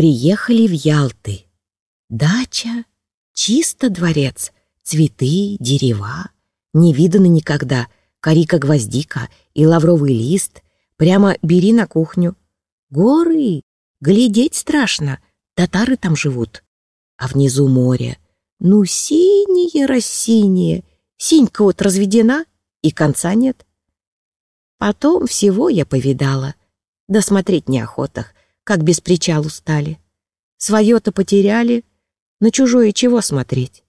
Приехали в Ялты. Дача, чисто дворец, цветы, дерева. Не видано никогда, корика-гвоздика и лавровый лист. Прямо бери на кухню. Горы, глядеть страшно, татары там живут. А внизу море. Ну, синее-рассинее. Синька вот разведена, и конца нет. Потом всего я повидала. Да смотреть неохотах, как без причалу стали. Свое-то потеряли, на чужое чего смотреть?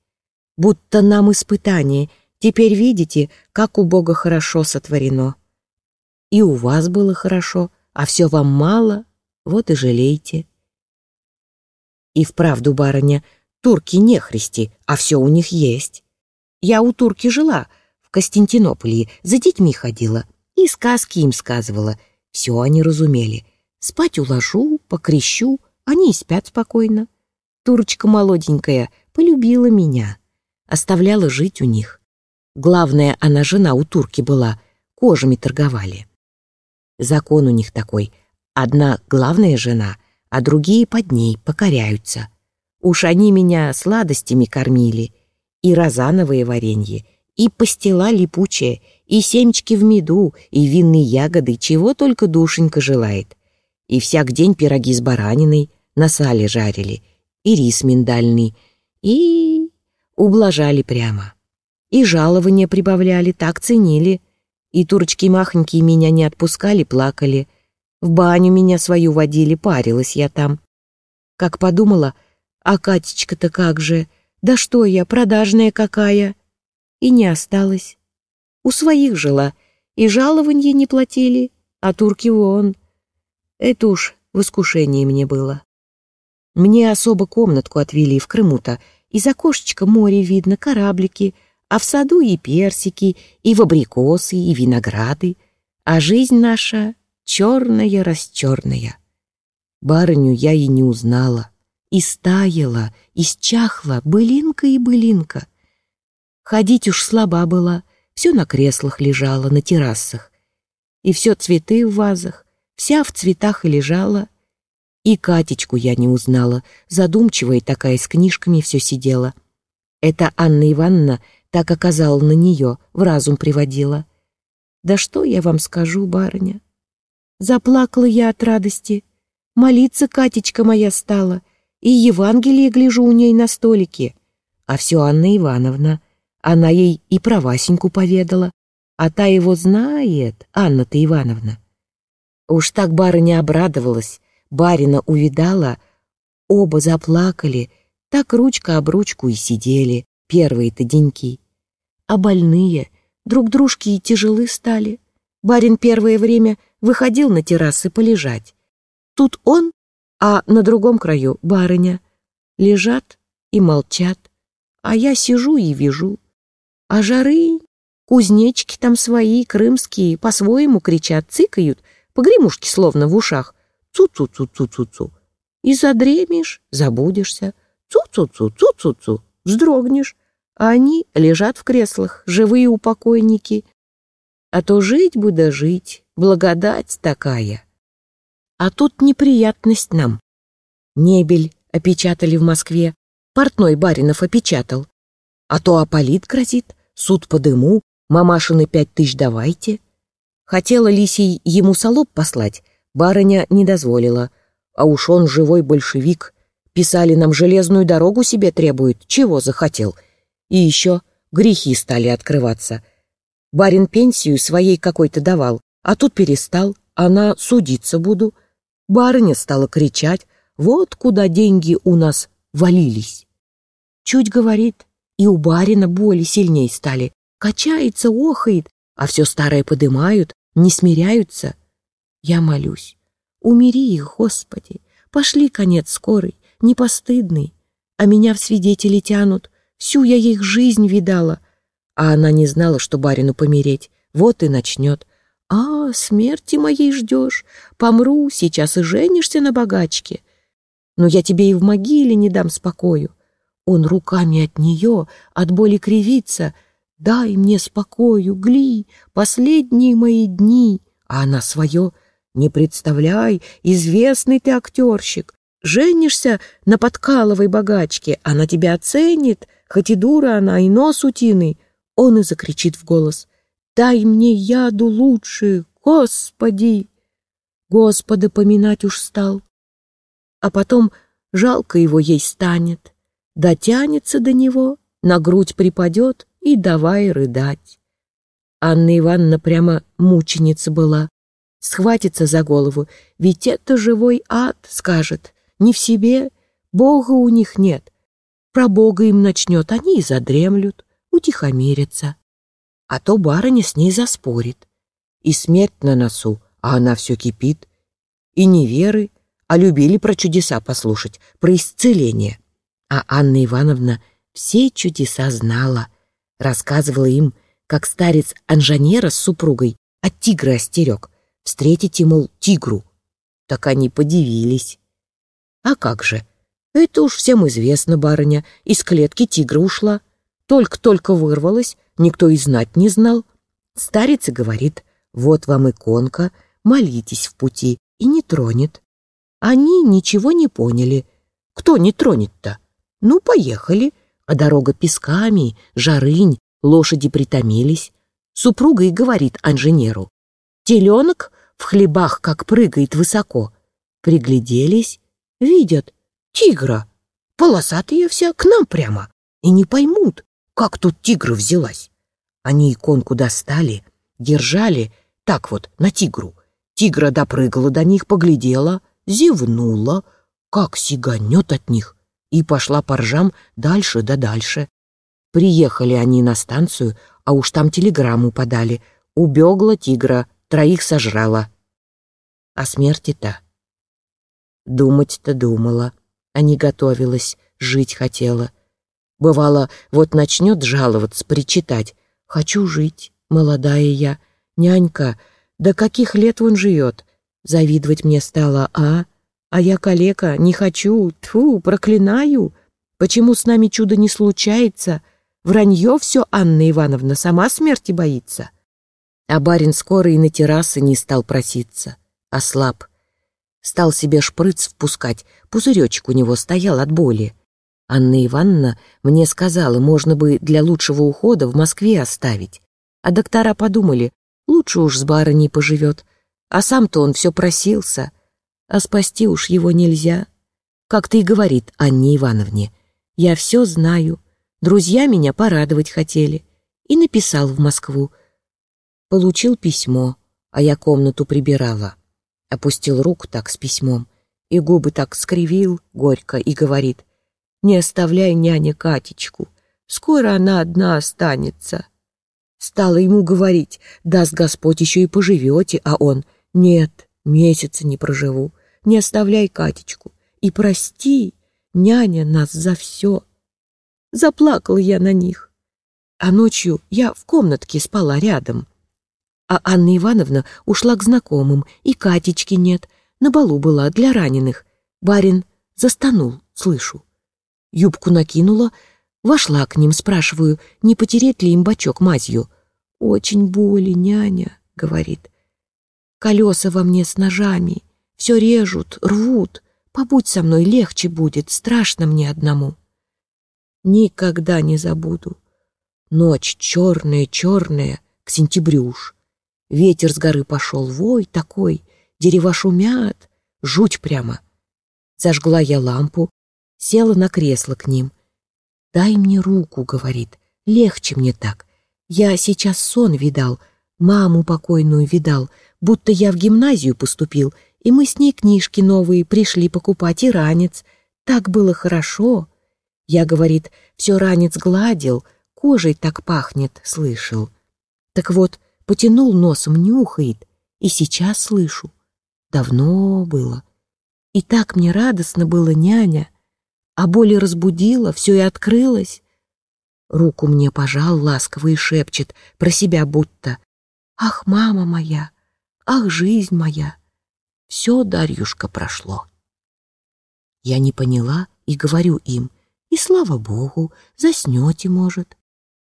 Будто нам испытание. Теперь видите, как у Бога хорошо сотворено. И у вас было хорошо, а все вам мало, вот и жалейте. И вправду, барыня, турки не христи, а все у них есть. Я у турки жила, в Константинополе, за детьми ходила и сказки им сказывала. Все они разумели. Спать уложу, покрещу, они и спят спокойно. Турочка молоденькая полюбила меня, оставляла жить у них. Главное, она жена у турки была, кожами торговали. Закон у них такой. Одна главная жена, а другие под ней покоряются. Уж они меня сладостями кормили, и розановое варенье, и пастила липучая, и семечки в меду, и винные ягоды, чего только душенька желает. И всяк день пироги с бараниной на сале жарили, и рис миндальный, и ублажали прямо. И жалования прибавляли, так ценили. И турочки махонькие меня не отпускали, плакали. В баню меня свою водили, парилась я там. Как подумала, а Катечка-то как же, да что я, продажная какая. И не осталась. У своих жила, и жалованье не платили, а турки вон. Это уж в искушении мне было. Мне особо комнатку отвели в Крыму-то. Из окошечка море видно, кораблики, а в саду и персики, и в абрикосы, и винограды. А жизнь наша черная-расчерная. Барыню я и не узнала. И стаяла, и счахла, былинка и былинка. Ходить уж слаба была, все на креслах лежала, на террасах. И все цветы в вазах, вся в цветах и лежала. И Катечку я не узнала, задумчивая такая с книжками все сидела. Это Анна Ивановна так оказала на нее, в разум приводила. Да что я вам скажу, барыня? Заплакала я от радости. Молиться Катечка моя стала, и Евангелие гляжу у ней на столике. А все Анна Ивановна. Она ей и про Васеньку поведала, а та его знает, Анна-то Ивановна. Уж так барыня обрадовалась, барина увидала, оба заплакали, так ручка об ручку и сидели, первые-то деньки. А больные друг дружки и тяжелы стали. Барин первое время выходил на террасы полежать. Тут он, а на другом краю барыня. Лежат и молчат, а я сижу и вижу. А жары, кузнечки там свои, крымские, по-своему кричат, цыкают — погремушки словно в ушах. Цу-цу-цу-цу-цу-цу. И задремишь, забудешься. Цу-цу-цу-цу-цу-цу. Вздрогнешь. А они лежат в креслах, живые упокойники. А то жить бы да жить, благодать такая. А тут неприятность нам. Небель опечатали в Москве, портной Баринов опечатал. А то Аполит грозит, суд по дыму, мамашины пять тысяч давайте — Хотела Лисий ему солоб послать, барыня не дозволила. А уж он живой большевик. Писали нам железную дорогу себе требует, чего захотел. И еще грехи стали открываться. Барин пенсию своей какой-то давал, а тут перестал, она судиться буду. Барыня стала кричать, вот куда деньги у нас валились. Чуть говорит, и у барина боли сильней стали. Качается, охает, а все старое подымают, не смиряются. Я молюсь. Умири их, Господи, пошли конец скорый, не постыдный. А меня в свидетели тянут, всю я их жизнь видала. А она не знала, что барину помереть, вот и начнет. А, смерти моей ждешь, помру, сейчас и женишься на богачке. Но я тебе и в могиле не дам спокою. Он руками от нее, от боли кривится — Дай мне спокою, Гли, последние мои дни. А она свое, не представляй, известный ты актерщик. женишься на подкаловой богачке, она тебя оценит, хоть и дура она, и нос утиный. Он и закричит в голос. «Дай мне яду лучше, Господи!» Господа поминать уж стал. А потом жалко его ей станет. Дотянется до него, на грудь припадет и давай рыдать. Анна Ивановна прямо мученица была. Схватится за голову, ведь это живой ад, скажет. Не в себе, Бога у них нет. Про Бога им начнет, они и задремлют, утихомирятся. А то барыня с ней заспорит. И смерть на носу, а она все кипит. И не веры, а любили про чудеса послушать, про исцеление. А Анна Ивановна все чудеса знала, рассказывала им, как старец Анжанера с супругой от тигра остерег, встретить ему тигру. Так они подивились. А как же? Это уж всем известно, барыня, из клетки тигра ушла. Только-только вырвалась, никто и знать не знал. Старец и говорит, вот вам иконка, молитесь в пути, и не тронет. Они ничего не поняли. Кто не тронет-то? Ну, поехали. А дорога песками, жарынь, лошади притомились. Супруга и говорит инженеру. Теленок в хлебах как прыгает высоко. Пригляделись, видят, тигра, полосатая вся, к нам прямо. И не поймут, как тут тигра взялась. Они иконку достали, держали так вот на тигру. Тигра допрыгала до них, поглядела, зевнула, как сиганет от них, и пошла по ржам дальше да дальше. Приехали они на станцию, а уж там телеграмму подали. Убегла тигра, троих сожрала. А смерти-то? Думать-то думала, а не готовилась, жить хотела. Бывало, вот начнет жаловаться, причитать. Хочу жить, молодая я, нянька, до каких лет он живет? Завидовать мне стало, а? А я калека, не хочу, тфу, проклинаю. Почему с нами чудо не случается? Вранье все Анна Ивановна сама смерти боится. А барин скоро и на террасы не стал проситься. Ослаб. Стал себе шприц впускать, пузыречек у него стоял от боли. Анна Ивановна мне сказала, можно бы для лучшего ухода в Москве оставить. А доктора подумали, Лучше уж с барыней поживет. А сам-то он все просился. А спасти уж его нельзя. Как-то и говорит Анне Ивановне. Я все знаю. Друзья меня порадовать хотели. И написал в Москву. Получил письмо, а я комнату прибирала. Опустил руку так с письмом и губы так скривил горько и говорит, «Не оставляй няня Катечку, скоро она одна останется». Стала ему говорить, даст Господь еще и поживете, а он, нет, месяца не проживу, не оставляй Катечку. И прости, няня, нас за все. Заплакала я на них. А ночью я в комнатке спала рядом. А Анна Ивановна ушла к знакомым, и Катечки нет, на балу была для раненых. Барин застанул, слышу. Юбку накинула, Вошла к ним, спрашиваю, не потереть ли им бачок мазью. «Очень боли, няня», — говорит. «Колеса во мне с ножами, все режут, рвут. Побудь со мной, легче будет, страшно мне одному». Никогда не забуду. Ночь черная-черная, к сентябрю уж. Ветер с горы пошел, вой такой, дерева шумят, жуть прямо. Зажгла я лампу, села на кресло к ним — «Дай мне руку», — говорит, — «легче мне так. Я сейчас сон видал, маму покойную видал, будто я в гимназию поступил, и мы с ней книжки новые пришли покупать и ранец. Так было хорошо». Я, говорит, все ранец гладил, кожей так пахнет, слышал. Так вот, потянул носом, нюхает, и сейчас слышу. Давно было. И так мне радостно было, няня а боли разбудила, все и открылось. Руку мне пожал ласково и шепчет, про себя будто. «Ах, мама моя! Ах, жизнь моя!» Все, Дарьюшка, прошло. Я не поняла и говорю им, и слава богу, заснете, может.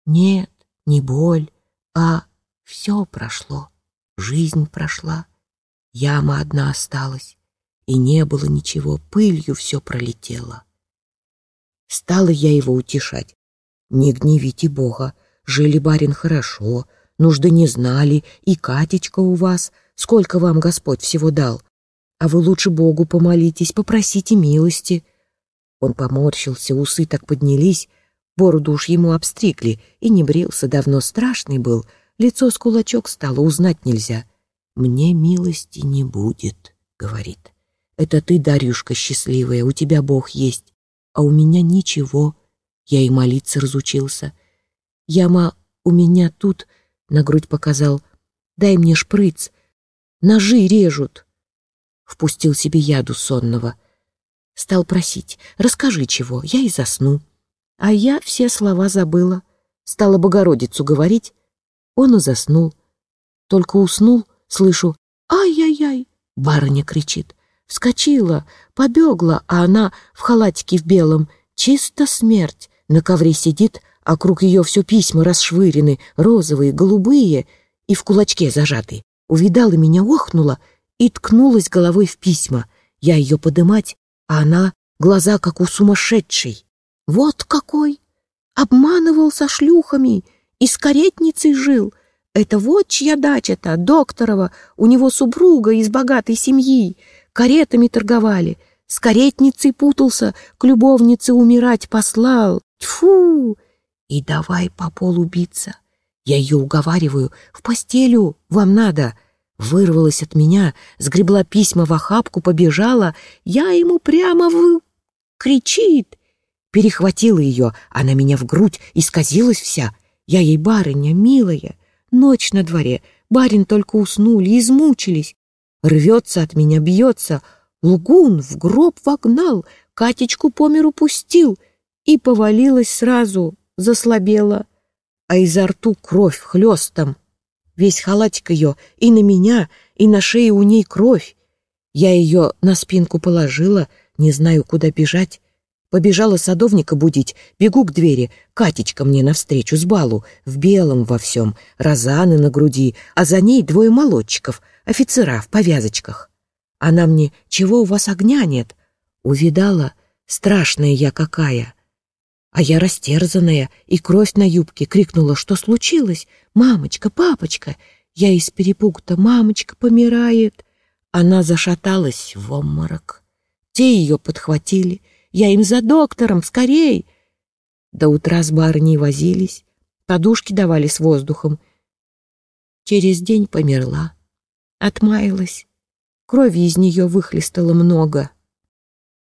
Нет, не боль, а все прошло, жизнь прошла, яма одна осталась. и не было ничего, пылью все пролетело. Стала я его утешать. Не гневите Бога, жили, барин, хорошо, нужды не знали, и Катечка у вас, сколько вам Господь всего дал. А вы лучше Богу помолитесь, попросите милости. Он поморщился, усы так поднялись, бороду уж ему обстригли, и не брился, давно страшный был, лицо с кулачок стало, узнать нельзя. «Мне милости не будет», — говорит. «Это ты, Дарюшка, счастливая, у тебя Бог есть, а у меня ничего». Я и молиться разучился. Яма у меня тут, — на грудь показал, — дай мне шприц, ножи режут. Впустил себе яду сонного. Стал просить, расскажи чего, я и засну. А я все слова забыла. Стала Богородицу говорить, он и заснул. Только уснул, слышу, ай-яй-яй, барыня кричит. Вскочила, побегла, а она в халатике в белом, чисто смерть, на ковре сидит, а круг ее все письма расшвырены, розовые, голубые и в кулачке зажаты. Увидала меня, охнула и ткнулась головой в письма. Я ее подымать, а она глаза как у сумасшедшей. Вот какой! Обманывал со шлюхами и с каретницей жил. Это вот чья дача-то, докторова, у него супруга из богатой семьи. Каретами торговали, с каретницей путался, к любовнице умирать послал. Тьфу! И давай по полу биться. Я ее уговариваю. В постелю вам надо. Вырвалась от меня, сгребла письма в охапку, побежала. Я ему прямо в... Кричит. Перехватила ее, она меня в грудь, исказилась вся. Я ей барыня, милая. Ночь на дворе, барин только уснули, измучились. Рвется от меня, бьется. Лгун в гроб вогнал, Катечку по миру пустил — и повалилась сразу, заслабела, а изо рту кровь хлестом. Весь халатик ее и на меня, и на шее у ней кровь. Я ее на спинку положила, не знаю, куда бежать. Побежала садовника будить, бегу к двери, Катечка мне навстречу с балу, в белом во всем, розаны на груди, а за ней двое молодчиков, офицера в повязочках. Она мне, чего у вас огня нет? Увидала, страшная я какая. А я растерзанная и кровь на юбке крикнула, что случилось? «Мамочка, папочка!» Я из перепугу-то «Мамочка помирает!» Она зашаталась в обморок. Те ее подхватили. Я им за доктором, скорей! До утра с барыней возились, подушки давали с воздухом. Через день померла, отмаялась. Крови из нее выхлестало много.